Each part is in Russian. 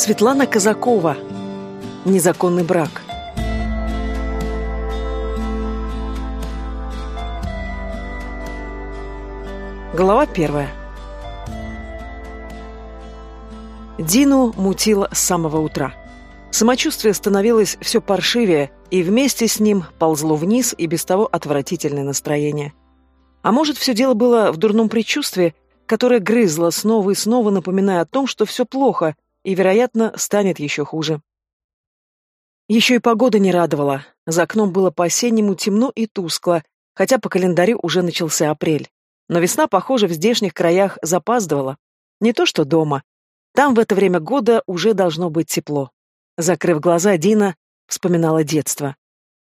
Светлана Казакова. Незаконный брак. Глава первая. Дину мутило с самого утра. Самочувствие становилось все паршивее, и вместе с ним ползло вниз и без того отвратительное настроение. А может, все дело было в дурном предчувствии, которое грызло снова и снова, напоминая о том, что все плохо, и, вероятно, станет еще хуже. Еще и погода не радовала. За окном было по-осеннему темно и тускло, хотя по календарю уже начался апрель. Но весна, похоже, в здешних краях запаздывала. Не то что дома. Там в это время года уже должно быть тепло. Закрыв глаза, Дина вспоминала детство.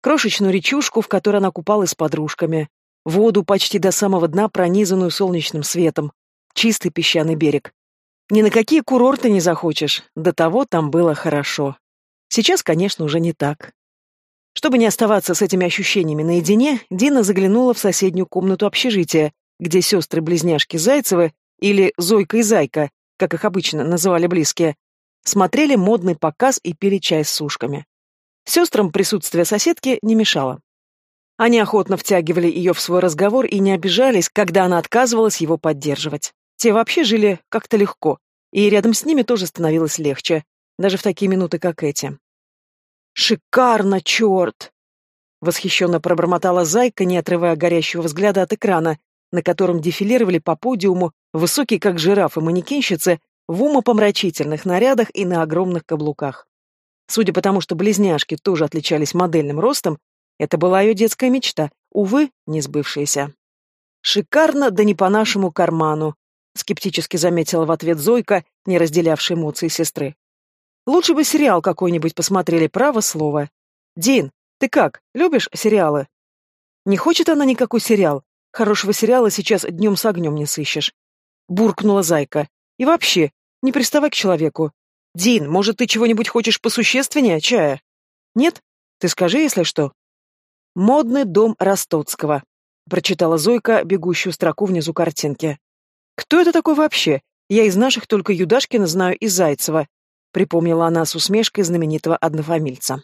Крошечную речушку, в которой она купалась с подружками. Воду почти до самого дна, пронизанную солнечным светом. Чистый песчаный берег. Ни на какие курорты не захочешь. До того там было хорошо. Сейчас, конечно, уже не так. Чтобы не оставаться с этими ощущениями наедине, Дина заглянула в соседнюю комнату общежития, где сестры-близняшки Зайцевы, или Зойка и Зайка, как их обычно называли близкие, смотрели модный показ и пили чай с сушками. Сестрам присутствие соседки не мешало. Они охотно втягивали ее в свой разговор и не обижались, когда она отказывалась его поддерживать. Те вообще жили как-то легко, и рядом с ними тоже становилось легче, даже в такие минуты, как эти. «Шикарно, черт!» Восхищенно пробормотала зайка, не отрывая горящего взгляда от экрана, на котором дефилировали по подиуму высокие, как жирафы, манекенщицы в умопомрачительных нарядах и на огромных каблуках. Судя по тому, что близняшки тоже отличались модельным ростом, это была ее детская мечта, увы, не сбывшаяся. Шикарно, да не по нашему карману скептически заметила в ответ Зойка, не разделявшая эмоции сестры. Лучше бы сериал какой-нибудь посмотрели, право слово. Дин, ты как, любишь сериалы? Не хочет она никакой сериал. Хорошего сериала сейчас днем с огнем не сыщешь. Буркнула Зайка. И вообще, не приставай к человеку. Дин, может, ты чего-нибудь хочешь посущественнее, чая? Нет? Ты скажи, если что. «Модный дом Ростоцкого», — прочитала Зойка бегущую строку внизу картинки. «Кто это такой вообще? Я из наших только Юдашкина знаю и Зайцева», — припомнила она с усмешкой знаменитого однофамильца.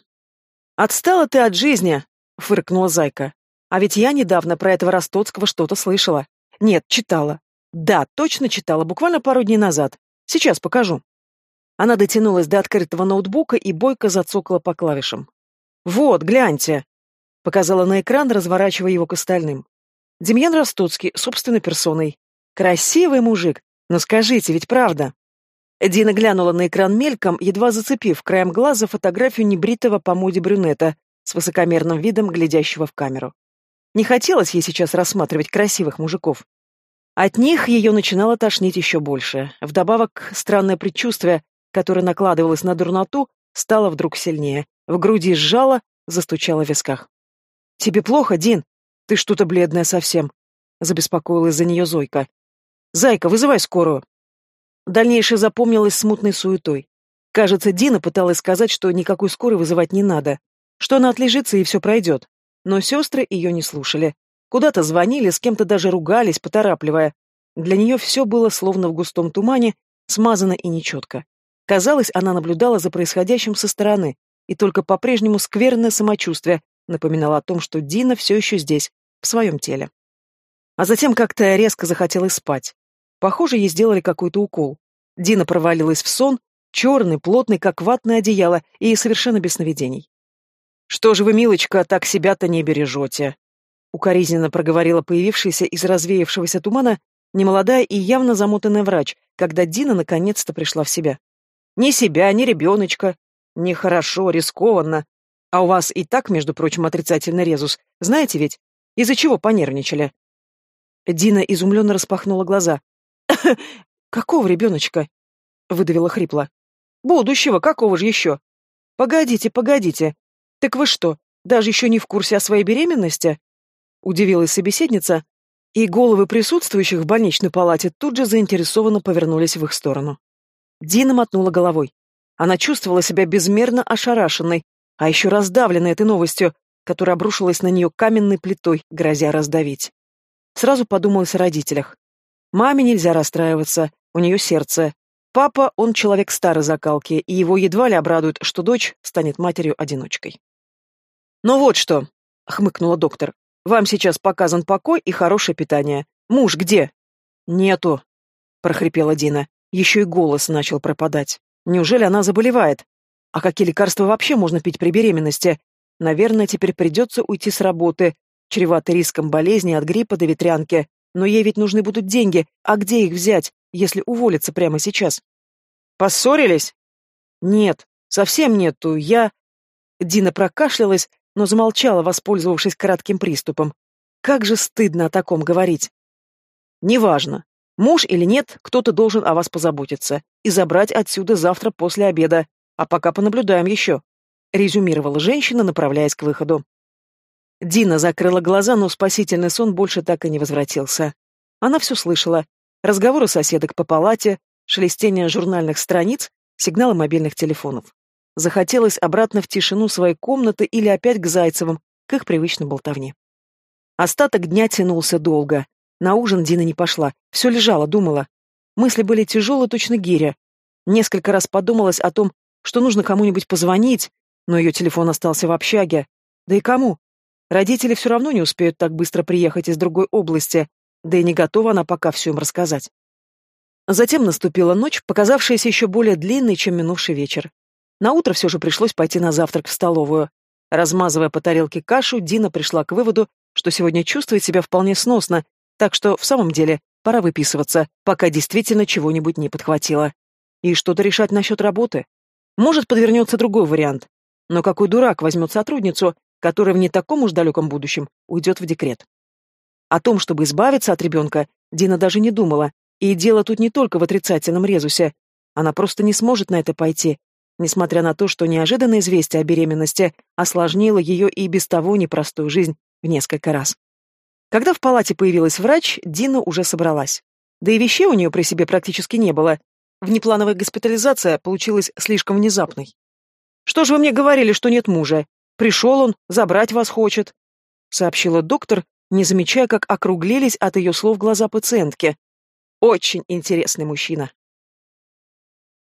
«Отстала ты от жизни!» — фыркнула Зайка. «А ведь я недавно про этого Ростоцкого что-то слышала. Нет, читала. Да, точно читала, буквально пару дней назад. Сейчас покажу». Она дотянулась до открытого ноутбука и бойко зацокала по клавишам. «Вот, гляньте!» — показала на экран, разворачивая его к остальным. Демьян Ростоцкий, собственной персоной. Красивый мужик, но скажите, ведь правда? Дина глянула на экран мельком, едва зацепив краем глаза фотографию небритого по моде брюнета с высокомерным видом, глядящего в камеру. Не хотелось ей сейчас рассматривать красивых мужиков. От них ее начинало тошнить еще больше. Вдобавок, странное предчувствие, которое накладывалось на дурноту, стало вдруг сильнее. В груди сжало, застучало в висках. «Тебе плохо, Дин? Ты что-то бледная совсем», — забеспокоилась за нее Зойка. «Зайка, вызывай скорую!» Дальнейшее запомнилось смутной суетой. Кажется, Дина пыталась сказать, что никакой скорой вызывать не надо, что она отлежится и все пройдет. Но сестры ее не слушали. Куда-то звонили, с кем-то даже ругались, поторапливая. Для нее все было словно в густом тумане, смазано и нечетко. Казалось, она наблюдала за происходящим со стороны, и только по-прежнему скверное самочувствие напоминало о том, что Дина все еще здесь, в своем теле. А затем как-то резко захотелось спать. Похоже, ей сделали какой-то укол. Дина провалилась в сон, черный, плотный, как ватное одеяло, и совершенно без сновидений. «Что же вы, милочка, так себя-то не бережете?» Укоризненно проговорила появившаяся из развеявшегося тумана немолодая и явно замотанная врач, когда Дина наконец-то пришла в себя. «Ни себя, ни ребеночка. Нехорошо, рискованно. А у вас и так, между прочим, отрицательный резус. Знаете ведь, из-за чего понервничали?» Дина изумленно распахнула глаза. «Какого ребеночка?» — выдавила хрипло. «Будущего, какого же еще?» «Погодите, погодите. Так вы что, даже еще не в курсе о своей беременности?» Удивилась собеседница, и головы присутствующих в больничной палате тут же заинтересованно повернулись в их сторону. Дина мотнула головой. Она чувствовала себя безмерно ошарашенной, а еще раздавленной этой новостью, которая обрушилась на нее каменной плитой, грозя раздавить. Сразу подумалось о родителях. Маме нельзя расстраиваться, у нее сердце. Папа, он человек старой закалки, и его едва ли обрадует, что дочь станет матерью-одиночкой. «Ну вот что», — хмыкнула доктор, — «вам сейчас показан покой и хорошее питание. Муж где?» «Нету», — прохрипела Дина. Еще и голос начал пропадать. «Неужели она заболевает? А какие лекарства вообще можно пить при беременности? Наверное, теперь придется уйти с работы, чревато риском болезни от гриппа до ветрянки. Но ей ведь нужны будут деньги, а где их взять, если уволиться прямо сейчас? Поссорились? Нет, совсем нету, я... Дина прокашлялась, но замолчала, воспользовавшись кратким приступом. Как же стыдно о таком говорить. Неважно, муж или нет, кто-то должен о вас позаботиться и забрать отсюда завтра после обеда, а пока понаблюдаем еще, резюмировала женщина, направляясь к выходу. Дина закрыла глаза, но спасительный сон больше так и не возвратился. Она все слышала. Разговоры соседок по палате, шелестение журнальных страниц, сигналы мобильных телефонов. Захотелось обратно в тишину своей комнаты или опять к Зайцевым, к их привычной болтовне. Остаток дня тянулся долго. На ужин Дина не пошла, все лежала, думала. Мысли были тяжелы, точно гиря. Несколько раз подумалось о том, что нужно кому-нибудь позвонить, но ее телефон остался в общаге. Да и кому? Родители все равно не успеют так быстро приехать из другой области, да и не готова она пока все им рассказать. Затем наступила ночь, показавшаяся еще более длинной, чем минувший вечер. На утро все же пришлось пойти на завтрак в столовую. Размазывая по тарелке кашу, Дина пришла к выводу, что сегодня чувствует себя вполне сносно, так что в самом деле пора выписываться, пока действительно чего-нибудь не подхватило. И что-то решать насчет работы. Может, подвернется другой вариант. Но какой дурак возьмет сотрудницу, которая в не таком уж далеком будущем уйдет в декрет. О том, чтобы избавиться от ребенка, Дина даже не думала, и дело тут не только в отрицательном резусе. Она просто не сможет на это пойти, несмотря на то, что неожиданное известие о беременности осложнило ее и без того непростую жизнь в несколько раз. Когда в палате появилась врач, Дина уже собралась. Да и вещей у нее при себе практически не было. Внеплановая госпитализация получилась слишком внезапной. «Что же вы мне говорили, что нет мужа?» Пришел он, забрать вас хочет», — сообщила доктор, не замечая, как округлились от ее слов глаза пациентки. «Очень интересный мужчина».